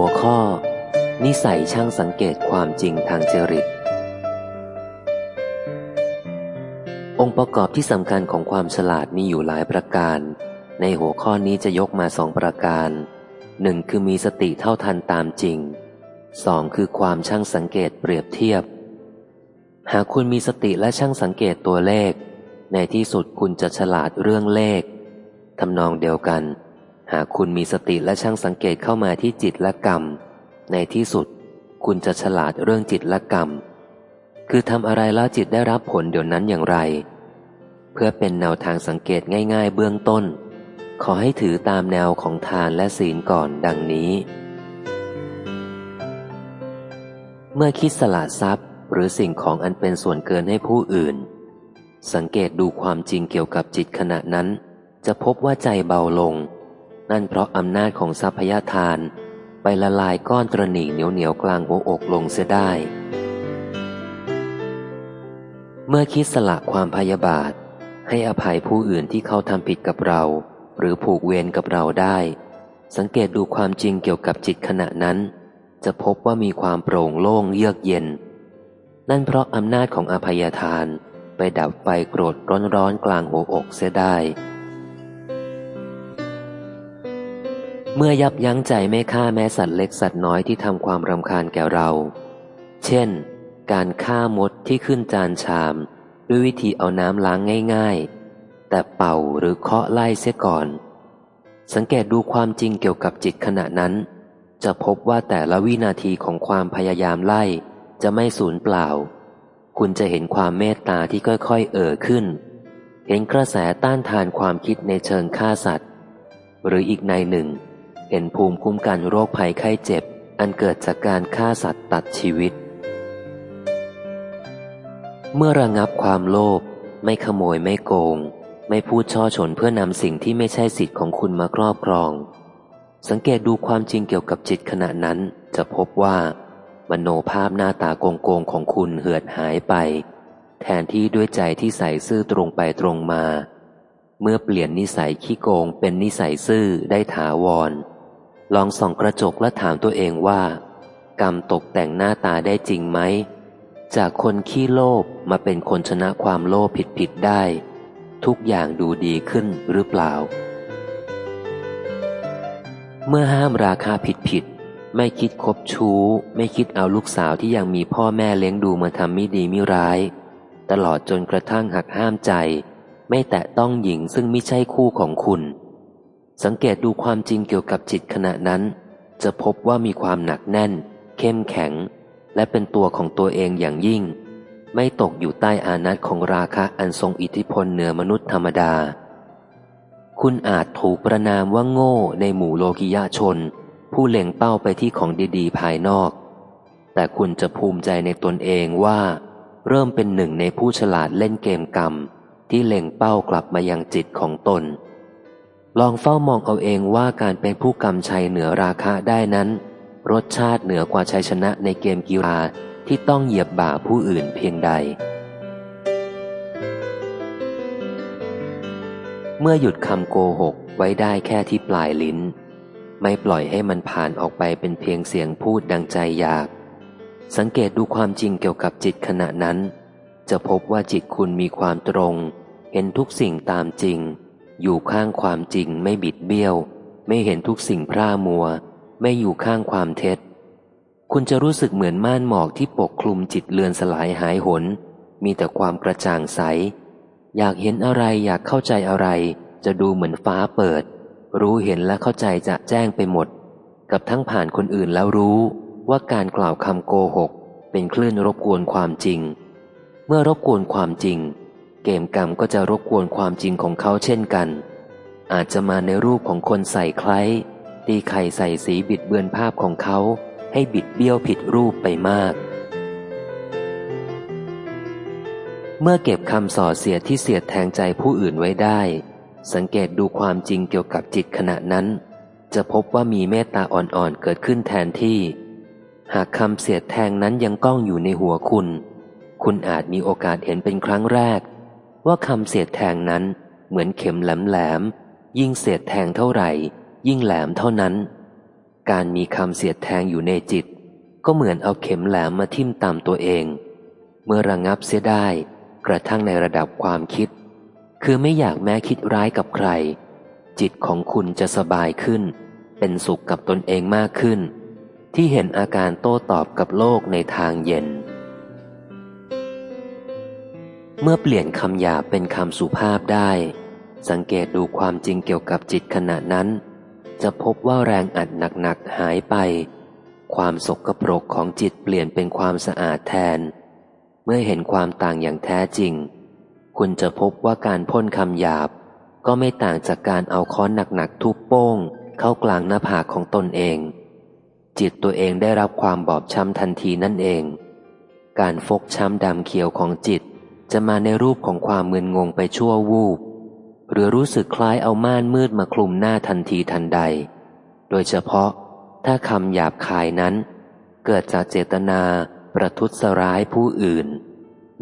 หัวข้อ นิสัยช่างสังเกตความจริงทางจริต องค์ประกอบที่สำคัญของความฉลาดมีอยู่หลายประการ ในหัวข้อนี้จะยกมาสองประการหนึ่งคือมีสติเท่าทันตามจริงสองคือความช่างสังเกตเปรียบเทียบ หากคุณมีสติและช่างสังเกตตัวเลข ในที่สุดคุณจะฉลาดเรื่องเลขทำนองเดียวกัน หากคุณมีสติและช่างสังเกตเข้ามาที่จิตและกรรม ในที่สุด คุณจะฉลาดเรื่องจิตและกรรม คือทำอะไรแล้วจิตได้รับผลเดี๋ยวนั้นอย่างไร เพื่อเป็นแนวทางสังเกตง่าย ๆ เบื้องต้น ขอให้ถือตามแนวของทานและศีลก่อนดังนี้ เมื่อคิดสละทรัพย์ หรือสิ่งของอันเป็นส่วนเกินให้ผู้อื่น สังเกตดูความจริงเกี่ยวกับจิตขณะนั้น จะพบว่าใจเบาลง นั่นเพราะอำนาจของทรัพยทาน ไปละลายก้อนตรณีเหนียวเหนียวกลางหัวอกลงเสียได้ เมื่อคิดสละความพยาบาท ให้อภัยผู้อื่นที่เขาทำผิดกับเรา หรือผูกเวรกับเราได้ สังเกตดูความจริงเกี่ยวกับจิตขณะนั้น จะพบว่ามีความโปร่งโล่งเยือกเย็น นั่นเพราะอำนาจของอภัยทาน ไปดับไฟโกรธร้อนๆกลางหัวอกเสียได้ เมื่อยับยั้งใจไม่ฆ่าแม้สัตว์เล็กสัตว์น้อยที่ทำความรำคาญแก่เรา เช่น การฆ่ามดที่ขึ้นจานชาม ด้วยวิธีเอาน้ำล้างง่าย ๆ แต่เป่าหรือเคาะไล่เสียก่อน สังเกตดูความจริงเกี่ยวกับจิตขณะนั้น จะพบว่าแต่ละวินาทีของความพยายามไล่จะไม่สูญเปล่า คุณจะเห็นความเมตตาที่ค่อยๆ เอ่อขึ้น เห็นกระแสต้านทานความคิดในเชิงฆ่าสัตว์ หรืออีกในหนึ่ง เห็นภูมิคุ้มกันโรคภัยไข้เจ็บ อันเกิดจากการฆ่าสัตว์ตัดชีวิต เมื่อระงับความโลภไม่ขโมยไม่โกง ไม่พูดช่อฉนเพื่อนำสิ่งที่ไม่ใช่สิทธิ์ของคุณมาครอบครอง สังเกตดูความจริงเกี่ยวกับจิตขณะนั้น จะพบว่า มโนภาพหน้าตาโกงโกงของคุณเหือดหายไป แทนที่ด้วยใจที่ใส่ซื่อตรงไปตรงมาเมื่อเปลี่ยนนิสัยขี้โกงเป็นนิสัยซื่อได้ถาวร ลองส่องกระจกและถามตัวเองว่า กรรมตกแต่งหน้าตาได้จริงไหม จากคนขี้โลภมาเป็นคนชนะความโลภผิดผิดได้ ทุกอย่างดูดีขึ้นหรือเปล่า เมื่อห้ามราคาผิดผิดไม่คิดคบชู้ ไม่คิดเอาลูกสาวที่ยังมีพ่อแม่เลี้ยงดูมาทำไม่ดีไม่ร้าย ตลอดจนกระทั่งหักห้ามใจ ไม่แตะต้องหญิงซึ่งไม่ใช่คู่ของคุณ สังเกตดูความจริงเกี่ยวกับจิตขณะนั้น จะพบว่ามีความหนักแน่น เข้มแข็ง และเป็นตัวของตัวเองอย่างยิ่ง ไม่ตกอยู่ใต้อานัตของราคะอันทรงอิทธิพลเหนือมนุษย์ธรรมดา คุณอาจถูกประนามว่าโง่ในหมู่โลกิยาชน ผู้เล็งเป้าไปที่ของดีๆ ภายนอก แต่คุณจะภูมิใจในตนเองว่า เริ่มเป็นหนึ่งในผู้ฉลาดเล่นเกมกรรม ที่เล็งเป้ากลับมายังจิตของตน ลองเฝ้ามองเอาเองว่าการเป็นผู้กำชัยเหนือราคะได้นั้น รสชาติเหนือกว่าชัยชนะในเกมกีฬาที่ต้องเหยียบบ่าผู้อื่นเพียงใด เมื่อหยุดคำโกหกไว้ได้แค่ที่ปลายลิ้น ไม่ปล่อยให้มันผ่านออกไปเป็นเพียงเสียงพูดดังใจอยาก สังเกตดูความจริงเกี่ยวกับจิตขณะนั้น จะพบว่าจิตคุณมีความตรง เห็นทุกสิ่งตามจริง อยู่ข้างความจริงไม่บิดเบี้ยว ไม่เห็นทุกสิ่งพร่ามัว ไม่อยู่ข้างความเท็จ คุณจะรู้สึกเหมือนม่านหมอกที่ปกคลุมจิตเลือนสลายหายหน มีแต่ความกระจ่างใส อยากเห็นอะไรอยากเข้าใจอะไร จะดูเหมือนฟ้าเปิด รู้เห็นและเข้าใจจะแจ้งไปหมด กับทั้งผ่านคนอื่นแล้วรู้ว่าการกล่าวคำโกหก เป็นคลื่นรบกวนความจริง เมื่อรบกวนความจริง กมกรรมก็จะรบกวนความจริงของเขาเช่นกัน อาจจะมาในรูปของคนใส่คล้ายตีไข่ใส่สีบิดเบือนภาพของเขาให้บิดเบี้ยวผิดรูปไปมาก เมื่อเก็บคำส่อเสียที่เสียดแทงใจผู้อื่นไว้ได้ สังเกตดูความจริงเกี่ยวกับจิตขณะนั้น จะพบว่ามีเมตตาอ่อนๆเกิดขึ้นแทนที่ หากคำเสียดแทงนั้นยังก้องอยู่ในหัวคุณ คุณอาจมีโอกาสเห็นเป็นครั้งแรก ว่าคำเสียดแทงนั้นเหมือนเข็มแหลมแหลมยิ่งเสียดแทงเท่าไหร่ ยิ่งแหลมเท่านั้น การมีคำเสียดแทงอยู่ในจิต ก็เหมือนเอาเข็มแหลมมาทิ่มตามตัวเอง เมื่อระงับเสียได้กระทั่งในระดับความคิด คือไม่อยากแม้คิดร้ายกับใคร จิตของคุณจะสบายขึ้น เป็นสุขกับตนเองมากขึ้น ที่เห็นอาการโต้ตอบกับโลกในทางเย็น เมื่อเปลี่ยนคำหยาบเป็นคำสุภาพได้ สังเกตดูความจริงเกี่ยวกับจิตขณะนั้น จะพบว่าแรงอัดหนักๆหายไป ความสกปรกของจิตเปลี่ยนเป็นความสะอาดแทน เมื่อเห็นความต่างอย่างแท้จริง คุณจะพบว่าการพ่นคำหยาบ ก็ไม่ต่างจากการเอาค้อนหนักๆทุบโป้ง เข้ากลางหน้าผากของตนเอง จิตตัวเองได้รับความบอบช้ำทันทีนั่นเอง การฟกช้ำดำเขียวของจิต จะมาในรูปของความมึนงงไปชั่ววูบ หรือรู้สึกคล้ายเอาม่านมืดมาคลุมหน้าทันทีทันใด โดยเฉพาะถ้าคำหยาบคายนั้น เกิดจากเจตนาประทุษร้ายผู้อื่น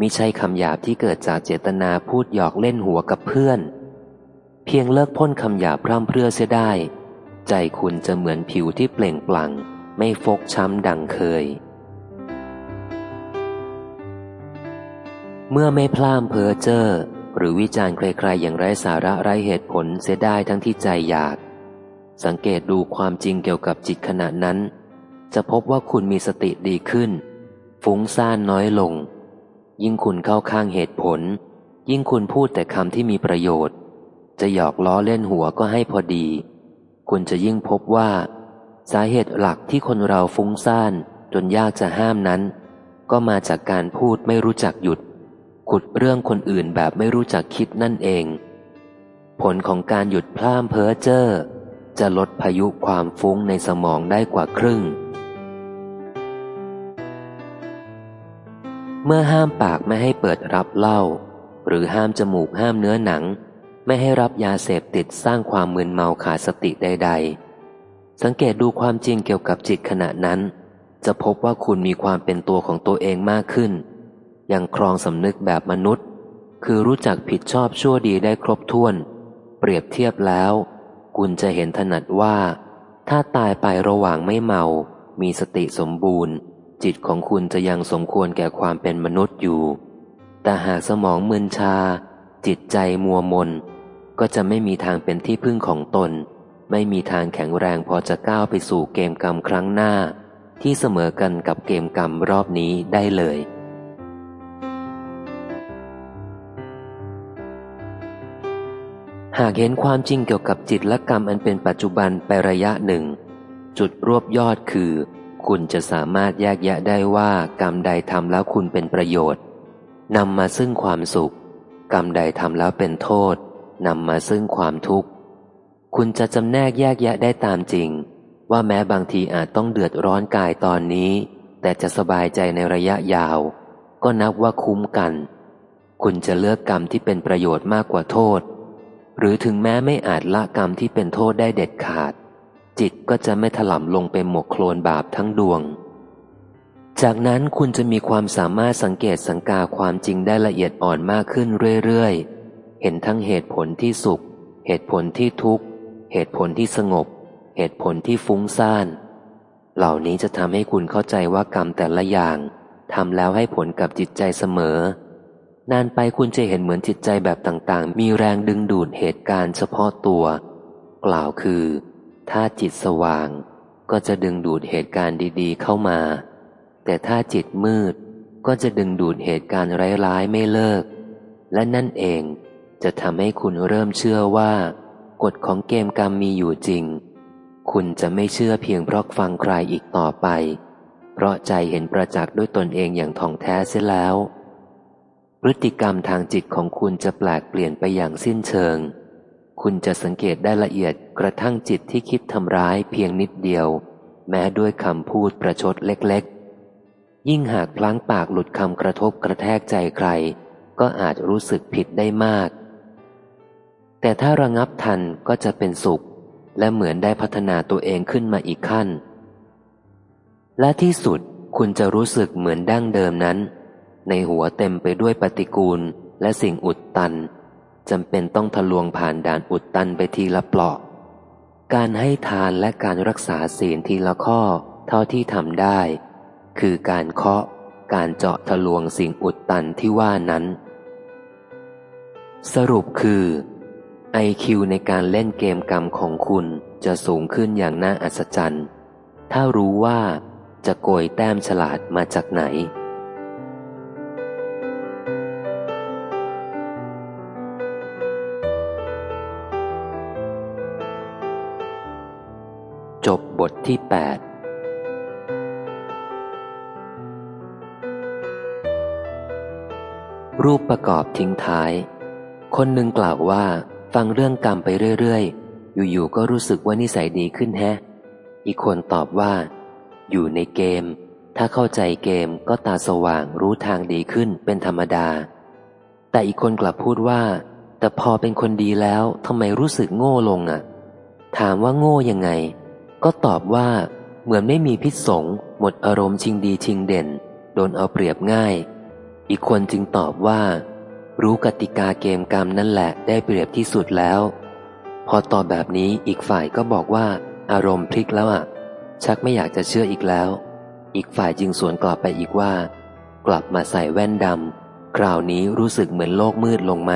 มิใช่คำหยาบที่เกิดจากเจตนาพูดหยอกเล่นหัวกับเพื่อน เพียงเลิกพ่นคำหยาบพร่ำเพรื่อเสียได้ ใจคุณจะเหมือนผิวที่เปล่งปลั่ง ไม่ฟกช้ำดังเคย เมื่อไม่พลามเพ้อเจ้อหรือวิจารณ์ใครๆอย่างไร้สาระไร้เหตุผลเสียได้ทั้งที่ใจอยาก สังเกตดูความจริงเกี่ยวกับจิตขณะนั้น จะพบว่าคุณมีสติดีขึ้น ฟุ้งซ่านน้อยลง ยิ่งคุณเข้าข้างเหตุผล ยิ่งคุณพูดแต่คำที่มีประโยชน์ จะหยอกล้อเล่นหัวก็ให้พอดี คุณจะยิ่งพบว่า สาเหตุหลักที่คนเราฟุ้งซ่านจนยากจะห้ามนั้น ก็มาจากการพูดไม่รู้จักหยุด ขุดเรื่องคนอื่นแบบไม่รู้จักคิดนั่นเอง ผลของการหยุดพล่ามเพ้อเจ้อจะลดพายุความฟุ้งในสมองได้กว่าครึ่ง เมื่อห้ามปากไม่ให้เปิดรับเหล้าหรือห้ามจมูกห้ามเนื้อหนัง ไม่ให้รับยาเสพติดสร้างความมึนเมาขาดสติใด ๆ สังเกตดูความจริงเกี่ยวกับจิตขณะนั้น จะพบว่าคุณมีความเป็นตัวของตัวเองมากขึ้น ยังครองสำนึกแบบมนุษย์ คือรู้จักผิดชอบชั่วดีได้ครบถ้วน เปรียบเทียบแล้ว คุณจะเห็นถนัดว่า ถ้าตายไประหว่างไม่เมา มีสติสมบูรณ์ จิตของคุณจะยังสมควรแก่ความเป็นมนุษย์อยู่ แต่หากสมองมึนชา จิตใจมัวมน ก็จะไม่มีทางเป็นที่พึ่งของตน ไม่มีทางแข็งแรงพอจะก้าวไปสู่เกมกรรมครั้งหน้า ที่เสมอกันกับเกมกรรมรอบนี้ได้เลย หากเห็นความจริงเกี่ยวกับจิตและกรรมอันเป็นปัจจุบันไประยะหนึ่ง จุดรวบยอดคือ คุณจะสามารถแยกแยะได้ว่ากรรมใดทำแล้วคุณเป็นประโยชน์นำมาซึ่งความสุข กรรมใดทำแล้วเป็นโทษนำมาซึ่งความทุกข์ คุณจะจำแนกแยกแยะได้ตามจริง ว่าแม้บางทีอาจต้องเดือดร้อนกายตอนนี้ แต่จะสบายใจในระยะยาว ก็นับว่าคุ้มกัน คุณจะเลือกกรรมที่เป็นประโยชน์มากกว่าโทษ หรือถึงแม้ไม่อาจละกรรมที่เป็นโทษได้เด็ดขาด จิตก็จะไม่ถล่มลงเป็นหมกโคลนบาปทั้งดวง จากนั้นคุณจะมีความสามารถสังเกตสังกาความจริงได้ละเอียดอ่อนมากขึ้นเรื่อยๆ เห็นทั้งเหตุผลที่สุข เหตุผลที่ทุกข์ เหตุผลที่สงบ เหตุผลที่ฟุ้งซ่าน เหล่านี้จะทำให้คุณเข้าใจว่ากรรมแต่ละอย่างทำแล้วให้ผลกับจิตใจเสมอ นานไปคุณจะเห็นเหมือนจิตใจแบบต่างๆ มีแรงดึงดูดเหตุการณ์เฉพาะตัว กล่าวคือ ถ้าจิตสว่าง ก็จะดึงดูดเหตุการณ์ดีๆ เข้ามา แต่ถ้าจิตมืด ก็จะดึงดูดเหตุการณ์ร้ายๆ ไม่เลิก และนั่นเองจะทำให้คุณเริ่มเชื่อว่า กฎของเกมกรรมมีอยู่จริง คุณจะไม่เชื่อเพียงเพราะฟังใครอีกต่อไป เพราะใจเห็นประจักษ์ด้วยตนเองอย่างท่องแท้เสียแล้ว ฤติกรรมทางจิตของคุณจะแปลกเปลี่ยนไปอย่างสิ้นเชิง คุณจะสังเกตได้ละเอียดกระทั่งจิตที่คิดทำร้ายเพียงนิดเดียว แม้ด้วยคำพูดประชดเล็กๆ ยิ่งหากพลั้งปากหลุดคำกระทบกระแทกใจใคร ก็อาจรู้สึกผิดได้มาก แต่ถ้าระงับทันก็จะเป็นสุข และเหมือนได้พัฒนาตัวเองขึ้นมาอีกขั้น และที่สุดคุณจะรู้สึกเหมือนดั้งเดิมนั้น ในหัวเต็มไปด้วยปฏิกูลและสิ่งอุดตันจำเป็นต้องทะลวงผ่านด่านอุดตันไปทีละเปลาะการให้ทานและการรักษาศีลทีละข้อเท่าที่ทำได้ คือการเคาะการเจาะทะลวงสิ่งอุดตันที่ว่านั้น สรุปคือไอคิวในการเล่นเกมกรรมของคุณจะสูงขึ้นอย่างน่าอัศจรรย์ ถ้ารู้ว่าจะโกยแต้มฉลาดมาจากไหน จบบทที่ 8รูปประกอบทิ้งท้าย คนหนึ่งกล่าวว่า ฟังเรื่องกรรมไปเรื่อยๆ อยู่ๆ ก็รู้สึกว่านิสัยดีขึ้นแฮะ อีกคนตอบว่า อยู่ในเกม ถ้าเข้าใจเกมก็ตาสว่างรู้ทางดีขึ้นเป็นธรรมดา แต่อีกคนกลับพูดว่า แต่พอเป็นคนดีแล้วทำไมรู้สึกโง่ลงอะ่ะ ถามว่าโง่ยังไง ก็ตอบว่า เหมือนไม่มีพิษสงหมดอารมณ์ชิงดีชิงเด่น โดนเอาเปรียบง่าย อีกคนจึงตอบว่า รู้กติกาเกมกรรมนั่นแหละได้เปรียบที่สุดแล้ว พอตอบแบบนี้อีกฝ่ายก็บอกว่า อารมณ์พลิกแล้วอะ ชักไม่อยากจะเชื่ออีกแล้ว อีกฝ่ายจึงสวนกลับไปอีกว่า กลับมาใส่แว่นดำคราวนี้รู้สึกเหมือนโลกมืดลงไหม